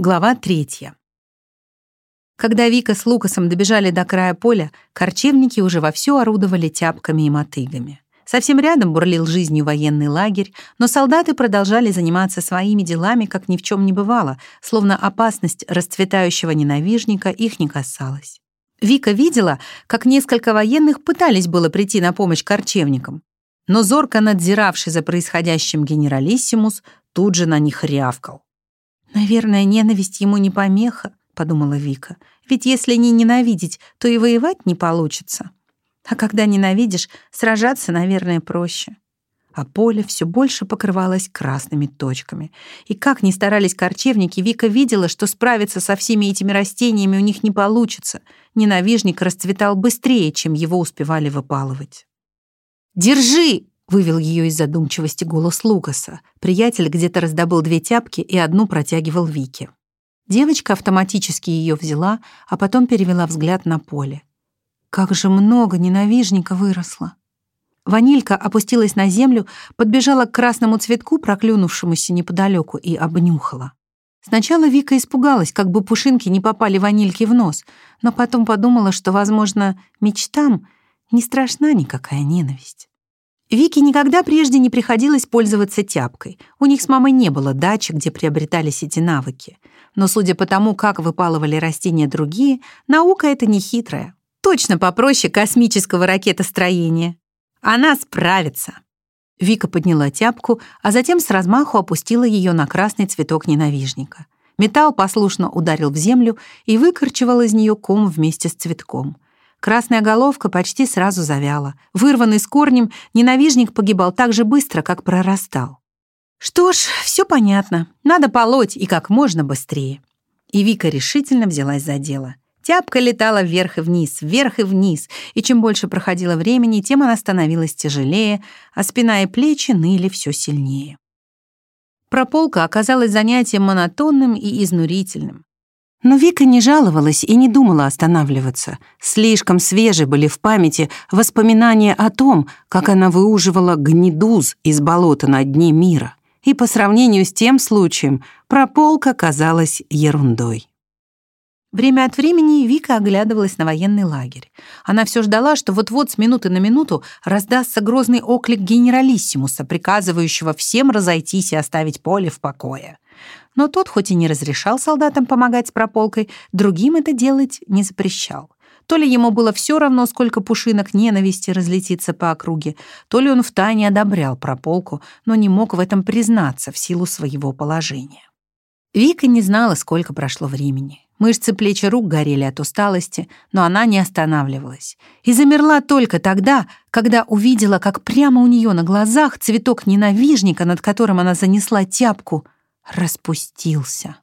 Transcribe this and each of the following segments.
Глава третья. Когда Вика с Лукасом добежали до края поля, корчевники уже вовсю орудовали тяпками и мотыгами. Совсем рядом бурлил жизнью военный лагерь, но солдаты продолжали заниматься своими делами, как ни в чем не бывало, словно опасность расцветающего ненавижника их не касалась. Вика видела, как несколько военных пытались было прийти на помощь корчевникам, но зорко надзиравший за происходящим генералиссимус тут же на них рявкал. «Наверное, ненависть ему не помеха», — подумала Вика. «Ведь если не ненавидеть, то и воевать не получится. А когда ненавидишь, сражаться, наверное, проще». А поле все больше покрывалось красными точками. И как ни старались корчевники, Вика видела, что справиться со всеми этими растениями у них не получится. Ненавижник расцветал быстрее, чем его успевали выпалывать. «Держи!» Вывел ее из задумчивости голос Лукаса. Приятель где-то раздобыл две тяпки и одну протягивал Вике. Девочка автоматически ее взяла, а потом перевела взгляд на поле. Как же много ненавижника выросло. Ванилька опустилась на землю, подбежала к красному цветку, проклюнувшемуся неподалеку, и обнюхала. Сначала Вика испугалась, как бы пушинки не попали ванильке в нос, но потом подумала, что, возможно, мечтам не страшна никакая ненависть. Вике никогда прежде не приходилось пользоваться тяпкой. У них с мамой не было дачи, где приобретались эти навыки. Но судя по тому, как выпалывали растения другие, наука эта не хитрая. Точно попроще космического ракетостроения. Она справится. Вика подняла тяпку, а затем с размаху опустила ее на красный цветок ненавижника. Металл послушно ударил в землю и выкорчевал из нее ком вместе с цветком — Красная головка почти сразу завяла. Вырванный с корнем, ненавижник погибал так же быстро, как прорастал. Что ж, все понятно. Надо полоть и как можно быстрее. И Вика решительно взялась за дело. Тяпка летала вверх и вниз, вверх и вниз, и чем больше проходило времени, тем она становилась тяжелее, а спина и плечи ныли все сильнее. Прополка оказалась занятием монотонным и изнурительным. Но Вика не жаловалась и не думала останавливаться. Слишком свежи были в памяти воспоминания о том, как она выуживала гнедуз из болота на дне мира. И по сравнению с тем случаем прополка казалась ерундой. Время от времени Вика оглядывалась на военный лагерь. Она все ждала, что вот-вот с минуты на минуту раздастся грозный оклик генералиссимуса, приказывающего всем разойтись и оставить поле в покое но тот, хоть и не разрешал солдатам помогать с прополкой, другим это делать не запрещал. То ли ему было все равно, сколько пушинок ненависти разлетится по округе, то ли он втайне одобрял прополку, но не мог в этом признаться в силу своего положения. Вика не знала, сколько прошло времени. Мышцы плеч и рук горели от усталости, но она не останавливалась. И замерла только тогда, когда увидела, как прямо у нее на глазах цветок ненавижника, над которым она занесла тяпку — распустился.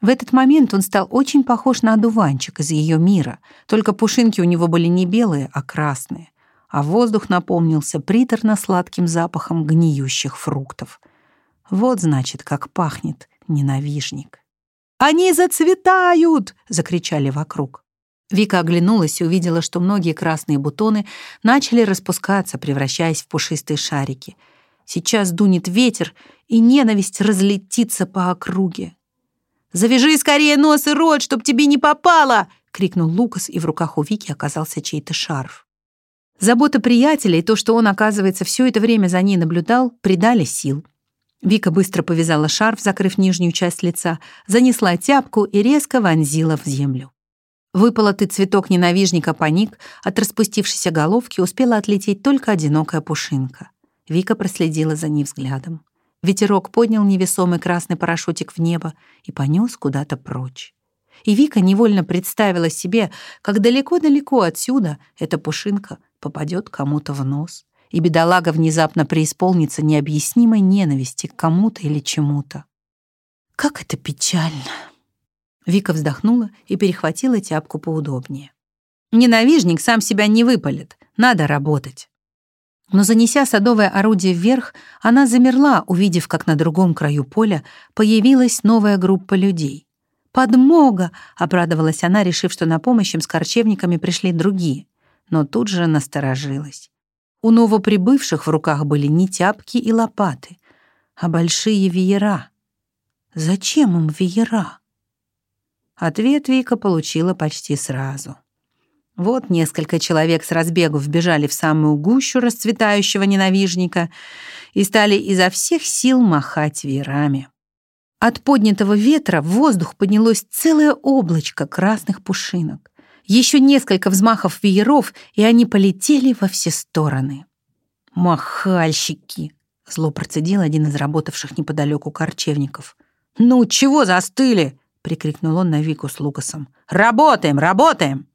В этот момент он стал очень похож на одуванчик из ее мира, только пушинки у него были не белые, а красные, а воздух наполнился приторно-сладким запахом гниющих фруктов. Вот, значит, как пахнет ненавижник. «Они зацветают!» — закричали вокруг. Вика оглянулась и увидела, что многие красные бутоны начали распускаться, превращаясь в пушистые шарики — Сейчас дунет ветер, и ненависть разлетится по округе. «Завяжи скорее нос и рот, чтоб тебе не попало!» — крикнул Лукас, и в руках у Вики оказался чей-то шарф. Забота приятеля и то, что он, оказывается, все это время за ней наблюдал, придали сил. Вика быстро повязала шарф, закрыв нижнюю часть лица, занесла тяпку и резко вонзила в землю. Выполотый цветок ненавижника паник, от распустившейся головки успела отлететь только одинокая пушинка. Вика проследила за ней взглядом. Ветерок поднял невесомый красный парашютик в небо и понес куда-то прочь. И Вика невольно представила себе, как далеко-далеко отсюда эта пушинка попадет кому-то в нос, и бедолага внезапно преисполнится необъяснимой ненависти к кому-то или чему-то. Как это печально! Вика вздохнула и перехватила тяпку поудобнее. Ненавижник сам себя не выпалит, надо работать. Но занеся садовое орудие вверх, она замерла, увидев, как на другом краю поля появилась новая группа людей. «Подмога!» — обрадовалась она, решив, что на помощь им с корчевниками пришли другие. Но тут же насторожилась. У новоприбывших в руках были не тяпки и лопаты, а большие веера. Зачем им веера? Ответ Вика получила почти сразу. Вот несколько человек с разбегу вбежали в самую гущу расцветающего ненавижника и стали изо всех сил махать веерами. От поднятого ветра в воздух поднялось целое облачко красных пушинок. Еще несколько взмахов вееров, и они полетели во все стороны. «Махальщики!» — зло процедил один из работавших неподалеку корчевников. «Ну, чего застыли?» — прикрикнул он на Вику с Лукасом. «Работаем, работаем!»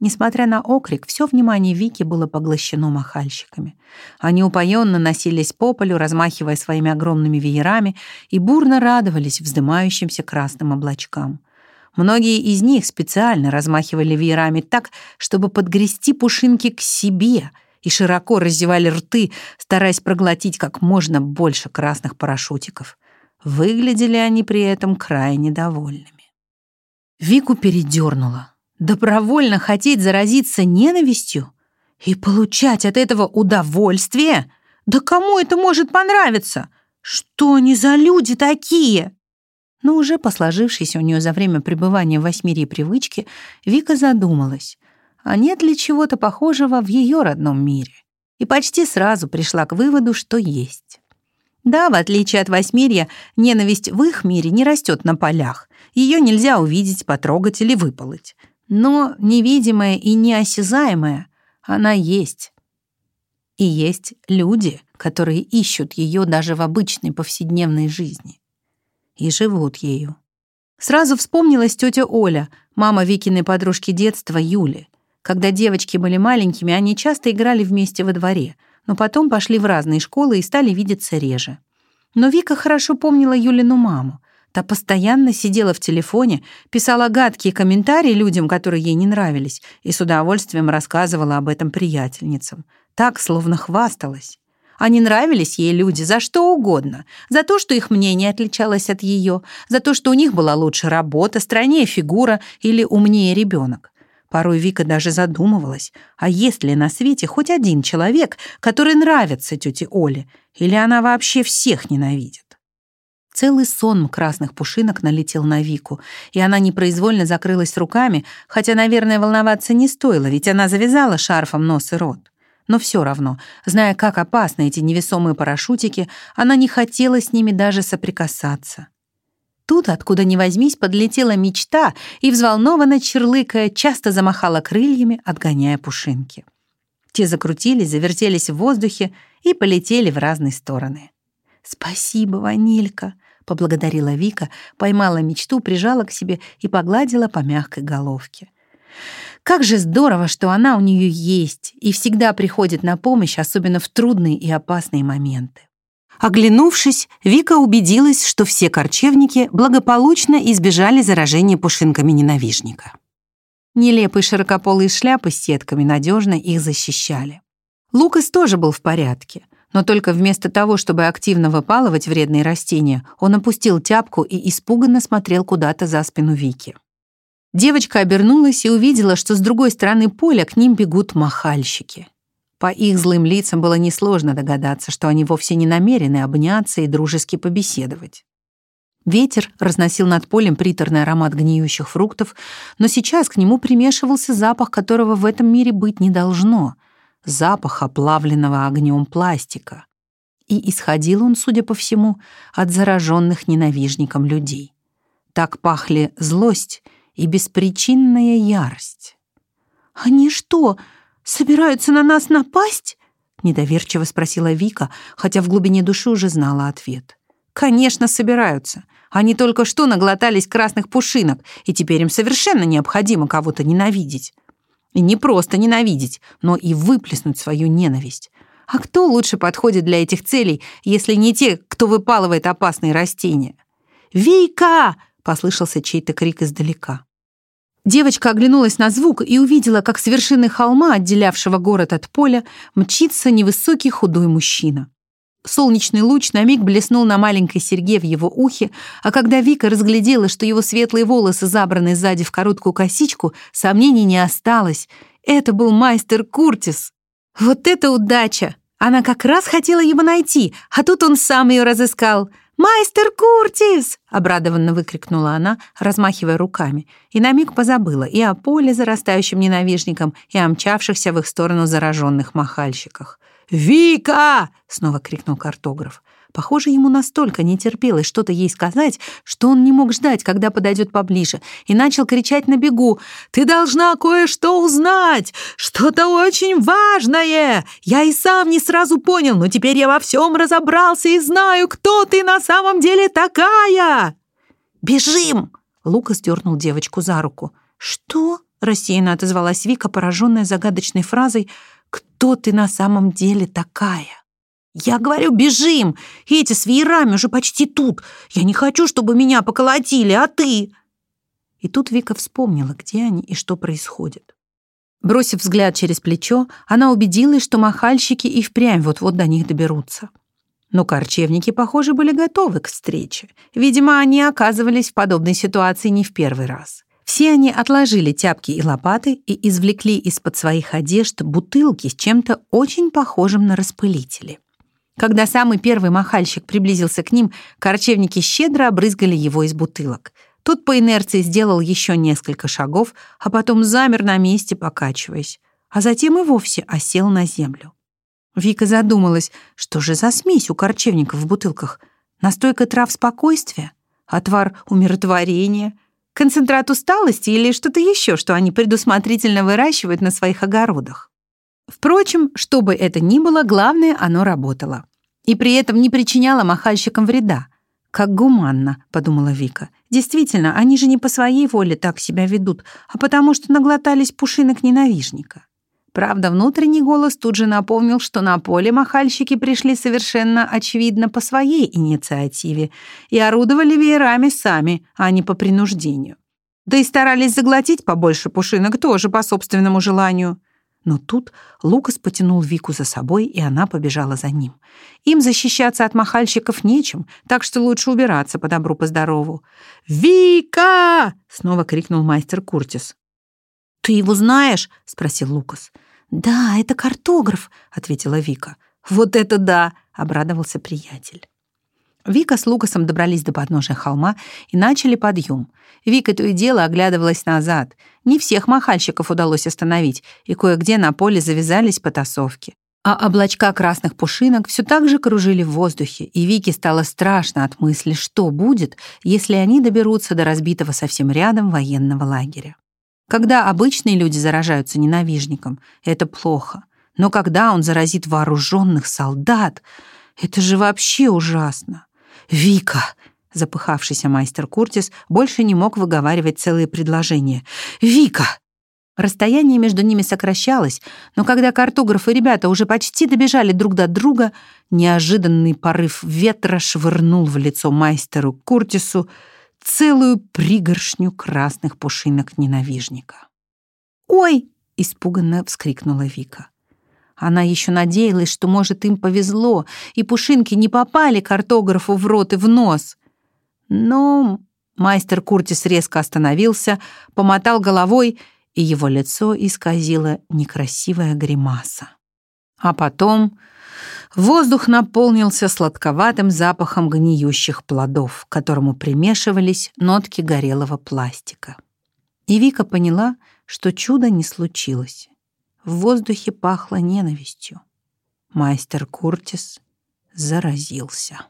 Несмотря на окрик, все внимание Вики было поглощено махальщиками. Они упоенно носились по полю, размахивая своими огромными веерами, и бурно радовались вздымающимся красным облачкам. Многие из них специально размахивали веерами так, чтобы подгрести пушинки к себе и широко раздевали рты, стараясь проглотить как можно больше красных парашютиков. Выглядели они при этом крайне довольными. Вику передернула. Добровольно хотеть заразиться ненавистью и получать от этого удовольствие? Да кому это может понравиться? Что они за люди такие? Но уже по у нее за время пребывания в восьмире привычки, Вика задумалась, а нет ли чего-то похожего в ее родном мире? И почти сразу пришла к выводу, что есть. Да, в отличие от восьмирья, ненависть в их мире не растет на полях. Ее нельзя увидеть, потрогать или выполоть. Но невидимая и неосязаемая она есть. И есть люди, которые ищут ее даже в обычной повседневной жизни. И живут ею. Сразу вспомнилась тетя Оля, мама Викиной подружки детства Юли. Когда девочки были маленькими, они часто играли вместе во дворе — но потом пошли в разные школы и стали видеться реже. Но Вика хорошо помнила Юлину маму. Та постоянно сидела в телефоне, писала гадкие комментарии людям, которые ей не нравились, и с удовольствием рассказывала об этом приятельницам. Так, словно хвасталась. А не нравились ей люди за что угодно. За то, что их мнение отличалось от ее, за то, что у них была лучше работа, стройнее фигура или умнее ребенок. Порой Вика даже задумывалась, а есть ли на свете хоть один человек, который нравится тете Оле, или она вообще всех ненавидит. Целый сон красных пушинок налетел на Вику, и она непроизвольно закрылась руками, хотя, наверное, волноваться не стоило, ведь она завязала шарфом нос и рот. Но все равно, зная, как опасны эти невесомые парашютики, она не хотела с ними даже соприкасаться. Тут, откуда ни возьмись, подлетела мечта и, взволнованно черлыкая, часто замахала крыльями, отгоняя пушинки. Те закрутились, завертелись в воздухе и полетели в разные стороны. «Спасибо, Ванилька!» — поблагодарила Вика, поймала мечту, прижала к себе и погладила по мягкой головке. Как же здорово, что она у нее есть и всегда приходит на помощь, особенно в трудные и опасные моменты. Оглянувшись, Вика убедилась, что все корчевники благополучно избежали заражения пушинками ненавижника. Нелепые широкополые шляпы с сетками надежно их защищали. Лукас тоже был в порядке, но только вместо того, чтобы активно выпалывать вредные растения, он опустил тяпку и испуганно смотрел куда-то за спину Вики. Девочка обернулась и увидела, что с другой стороны поля к ним бегут махальщики. По их злым лицам было несложно догадаться, что они вовсе не намерены обняться и дружески побеседовать. Ветер разносил над полем приторный аромат гниющих фруктов, но сейчас к нему примешивался запах, которого в этом мире быть не должно — запах оплавленного огнем пластика. И исходил он, судя по всему, от зараженных ненавижником людей. Так пахли злость и беспричинная ярость. «Они что, собираются на нас напасть?» — недоверчиво спросила Вика, хотя в глубине души уже знала ответ. «Конечно, собираются. Они только что наглотались красных пушинок, и теперь им совершенно необходимо кого-то ненавидеть. И не просто ненавидеть, но и выплеснуть свою ненависть. А кто лучше подходит для этих целей, если не те, кто выпалывает опасные растения? «Вика!» — послышался чей-то крик издалека. Девочка оглянулась на звук и увидела, как с вершины холма, отделявшего город от поля, мчится невысокий худой мужчина. Солнечный луч на миг блеснул на маленькой серьге в его ухе, а когда Вика разглядела, что его светлые волосы забраны сзади в короткую косичку, сомнений не осталось. Это был мастер Куртис. Вот это удача! Она как раз хотела его найти, а тут он сам ее разыскал. «Майстер Куртис!» — обрадованно выкрикнула она, размахивая руками, и на миг позабыла и о поле, зарастающем ненавижником, и о мчавшихся в их сторону зараженных махальщиках. «Вика!» — снова крикнул картограф. Похоже, ему настолько не терпелось что-то ей сказать, что он не мог ждать, когда подойдет поближе, и начал кричать на бегу. «Ты должна кое-что узнать! Что-то очень важное! Я и сам не сразу понял, но теперь я во всем разобрался и знаю, кто ты на самом деле такая!» «Бежим!» — Лукас дернул девочку за руку. «Что?» — рассеянно отозвалась Вика, пораженная загадочной фразой «Кто ты на самом деле такая?» «Я говорю, бежим! Эти с веерами уже почти тут! Я не хочу, чтобы меня поколотили, а ты...» И тут Вика вспомнила, где они и что происходит. Бросив взгляд через плечо, она убедилась, что махальщики и впрямь вот-вот до них доберутся. Но корчевники, похоже, были готовы к встрече. Видимо, они оказывались в подобной ситуации не в первый раз. Все они отложили тяпки и лопаты и извлекли из-под своих одежд бутылки с чем-то очень похожим на распылители. Когда самый первый махальщик приблизился к ним, корчевники щедро обрызгали его из бутылок. Тот по инерции сделал еще несколько шагов, а потом замер на месте, покачиваясь, а затем и вовсе осел на землю. Вика задумалась, что же за смесь у корчевников в бутылках? Настойка трав спокойствия? Отвар умиротворения? Концентрат усталости или что-то еще, что они предусмотрительно выращивают на своих огородах? Впрочем, что бы это ни было, главное, оно работало. И при этом не причиняла махальщикам вреда. «Как гуманно», — подумала Вика. «Действительно, они же не по своей воле так себя ведут, а потому что наглотались пушинок ненавижника». Правда, внутренний голос тут же напомнил, что на поле махальщики пришли совершенно очевидно по своей инициативе и орудовали веерами сами, а не по принуждению. Да и старались заглотить побольше пушинок тоже по собственному желанию. Но тут Лукас потянул Вику за собой, и она побежала за ним. Им защищаться от махальщиков нечем, так что лучше убираться по добру, по здорову. «Вика!» — снова крикнул мастер Куртис. «Ты его знаешь?» — спросил Лукас. «Да, это картограф», — ответила Вика. «Вот это да!» — обрадовался приятель. Вика с Лукасом добрались до подножия холма и начали подъем. Вика то и дело оглядывалась назад. Не всех махальщиков удалось остановить, и кое-где на поле завязались потасовки. А облачка красных пушинок все так же кружили в воздухе, и Вике стало страшно от мысли, что будет, если они доберутся до разбитого совсем рядом военного лагеря. Когда обычные люди заражаются ненавижником, это плохо. Но когда он заразит вооруженных солдат, это же вообще ужасно. «Вика!» Запыхавшийся мастер Куртис больше не мог выговаривать целые предложения. «Вика!» Расстояние между ними сокращалось, но когда картограф и ребята уже почти добежали друг до друга, неожиданный порыв ветра швырнул в лицо мастеру Куртису целую пригоршню красных пушинок ненавижника. «Ой!» — испуганно вскрикнула Вика. Она еще надеялась, что, может, им повезло, и пушинки не попали картографу в рот и в нос. Но мастер Куртис резко остановился, помотал головой, и его лицо исказило некрасивая гримаса. А потом воздух наполнился сладковатым запахом гниющих плодов, к которому примешивались нотки горелого пластика. И Вика поняла, что чудо не случилось. В воздухе пахло ненавистью. Мастер Куртис заразился.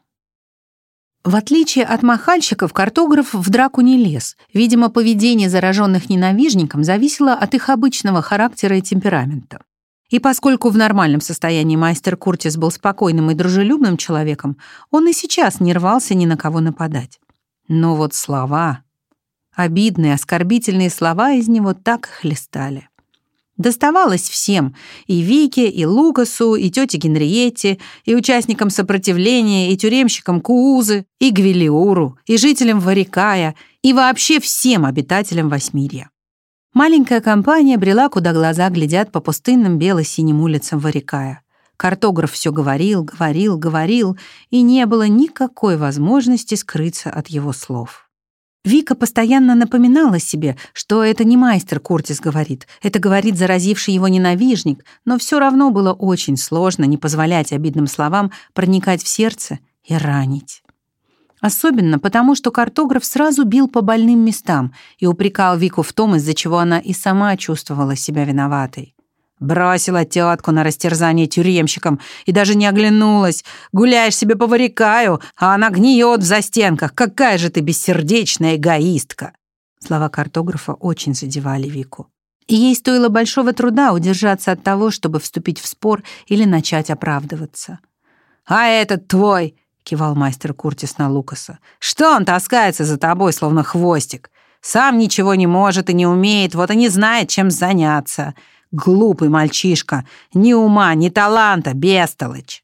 В отличие от махальщиков, картограф в драку не лез. Видимо, поведение зараженных ненавижником зависело от их обычного характера и темперамента. И поскольку в нормальном состоянии мастер Куртис был спокойным и дружелюбным человеком, он и сейчас не рвался ни на кого нападать. Но вот слова, обидные, оскорбительные слова из него так хлестали. Доставалось всем — и Вике, и Лукасу, и тете Генриетте, и участникам сопротивления, и тюремщикам Куузы, и Гвелиуру, и жителям Варикая, и вообще всем обитателям Восьмирья. Маленькая компания брела, куда глаза глядят по пустынным бело-синим улицам Варикая. Картограф все говорил, говорил, говорил, и не было никакой возможности скрыться от его слов. Вика постоянно напоминала себе, что это не мастер Куртис говорит, это говорит заразивший его ненавижник, но все равно было очень сложно не позволять обидным словам проникать в сердце и ранить. Особенно потому, что картограф сразу бил по больным местам и упрекал Вику в том, из-за чего она и сама чувствовала себя виноватой. Бросила тетку на растерзание тюремщикам и даже не оглянулась. Гуляешь себе по варикаю, а она гниет в застенках. Какая же ты бессердечная эгоистка!» Слова картографа очень задевали Вику. И ей стоило большого труда удержаться от того, чтобы вступить в спор или начать оправдываться. «А этот твой!» — кивал мастер Куртис на Лукаса. «Что он таскается за тобой, словно хвостик? Сам ничего не может и не умеет, вот и не знает, чем заняться. Глупый мальчишка. Ни ума, ни таланта, бестолочь.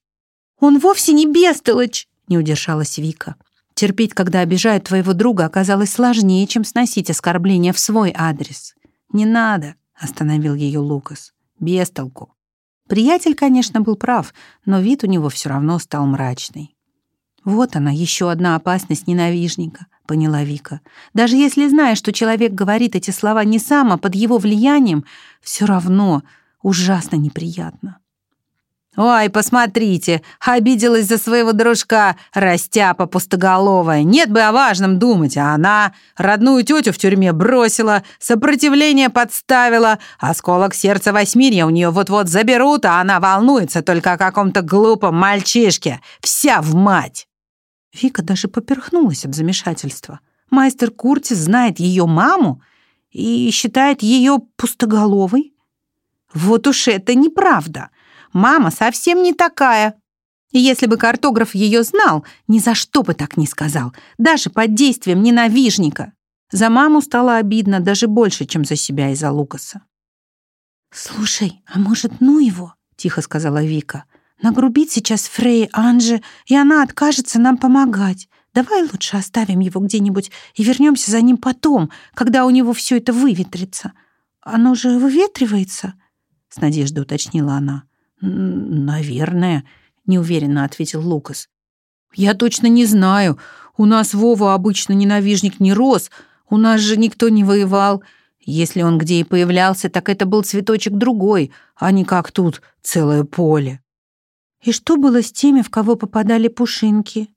Он вовсе не бестолочь, не удержалась Вика. Терпеть, когда обижают твоего друга, оказалось сложнее, чем сносить оскорбления в свой адрес. «Не надо», — остановил ее Лукас. «Бестолку». Приятель, конечно, был прав, но вид у него все равно стал мрачный. Вот она, еще одна опасность ненавижника поняла Вика. Даже если знаешь, что человек говорит эти слова не сам, а под его влиянием, все равно ужасно неприятно. «Ой, посмотрите, обиделась за своего дружка, растяпа пустоголовая. Нет бы о важном думать, а она родную тетю в тюрьме бросила, сопротивление подставила, осколок сердца восьмирья у нее вот-вот заберут, а она волнуется только о каком-то глупом мальчишке. Вся в мать!» Вика даже поперхнулась от замешательства. Мастер Куртис знает ее маму и считает ее пустоголовой. Вот уж это неправда. Мама совсем не такая. И если бы картограф ее знал, ни за что бы так не сказал, даже под действием ненавижника. За маму стало обидно даже больше, чем за себя и за Лукаса. «Слушай, а может, ну его?» — тихо сказала Вика. Нагрубит сейчас Фрей Анже, и она откажется нам помогать. Давай лучше оставим его где-нибудь и вернемся за ним потом, когда у него все это выветрится. Оно же выветривается?» — с надеждой уточнила она. «Наверное», — неуверенно ответил Лукас. «Я точно не знаю. У нас Вова обычно ненавижник не рос. У нас же никто не воевал. Если он где и появлялся, так это был цветочек другой, а не как тут целое поле». И что было с теми, в кого попадали пушинки?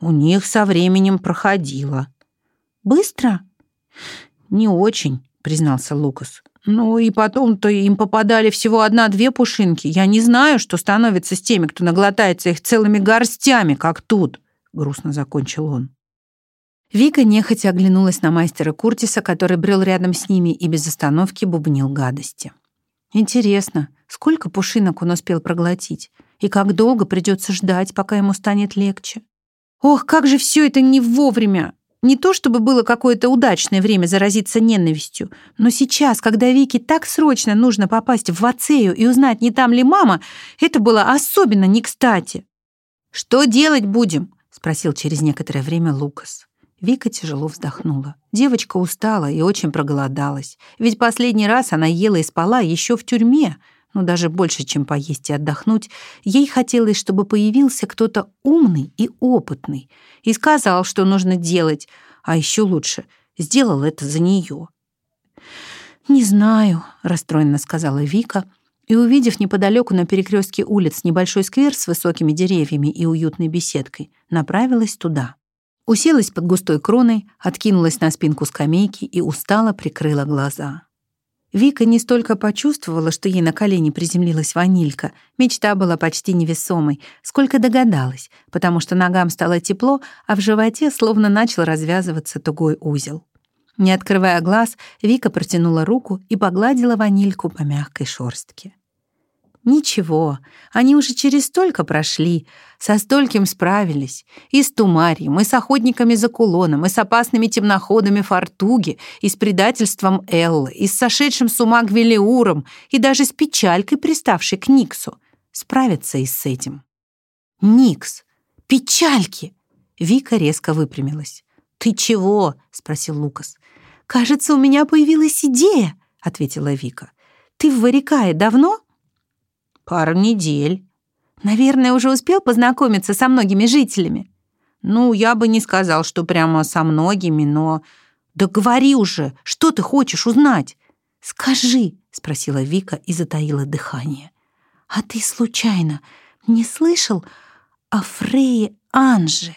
У них со временем проходило. Быстро? Не очень, признался Лукас. Ну и потом-то им попадали всего одна-две пушинки. Я не знаю, что становится с теми, кто наглотается их целыми горстями, как тут, грустно закончил он. Вика нехотя оглянулась на мастера Куртиса, который брел рядом с ними и без остановки бубнил гадости. Интересно, сколько пушинок он успел проглотить? И как долго придется ждать, пока ему станет легче. Ох, как же все это не вовремя! Не то чтобы было какое-то удачное время заразиться ненавистью, но сейчас, когда Вике так срочно нужно попасть в Вацею и узнать, не там ли мама, это было особенно не кстати. «Что делать будем?» — спросил через некоторое время Лукас. Вика тяжело вздохнула. Девочка устала и очень проголодалась, ведь последний раз она ела и спала еще в тюрьме — но даже больше, чем поесть и отдохнуть, ей хотелось, чтобы появился кто-то умный и опытный и сказал, что нужно делать, а еще лучше, сделал это за нее. «Не знаю», — расстроенно сказала Вика, и, увидев неподалеку на перекрестке улиц небольшой сквер с высокими деревьями и уютной беседкой, направилась туда. Уселась под густой кроной, откинулась на спинку скамейки и устало прикрыла глаза. Вика не столько почувствовала, что ей на колени приземлилась ванилька, мечта была почти невесомой, сколько догадалась, потому что ногам стало тепло, а в животе словно начал развязываться тугой узел. Не открывая глаз, Вика протянула руку и погладила ванильку по мягкой шорстке. Ничего, они уже через столько прошли, со стольким справились. И с Тумарием, и с охотниками за кулоном, и с опасными темноходами Фортуги, и с предательством Эллы, и с сошедшим с ума Гвелиуром, и даже с печалькой, приставшей к Никсу. Справятся и с этим. «Никс! Печальки!» Вика резко выпрямилась. «Ты чего?» — спросил Лукас. «Кажется, у меня появилась идея», — ответила Вика. «Ты в Варикае давно?» Пару недель. Наверное, уже успел познакомиться со многими жителями. Ну, я бы не сказал, что прямо со многими, но... Да говори уже, что ты хочешь узнать? Скажи, спросила Вика и затаила дыхание. А ты случайно не слышал о Фрее Анже?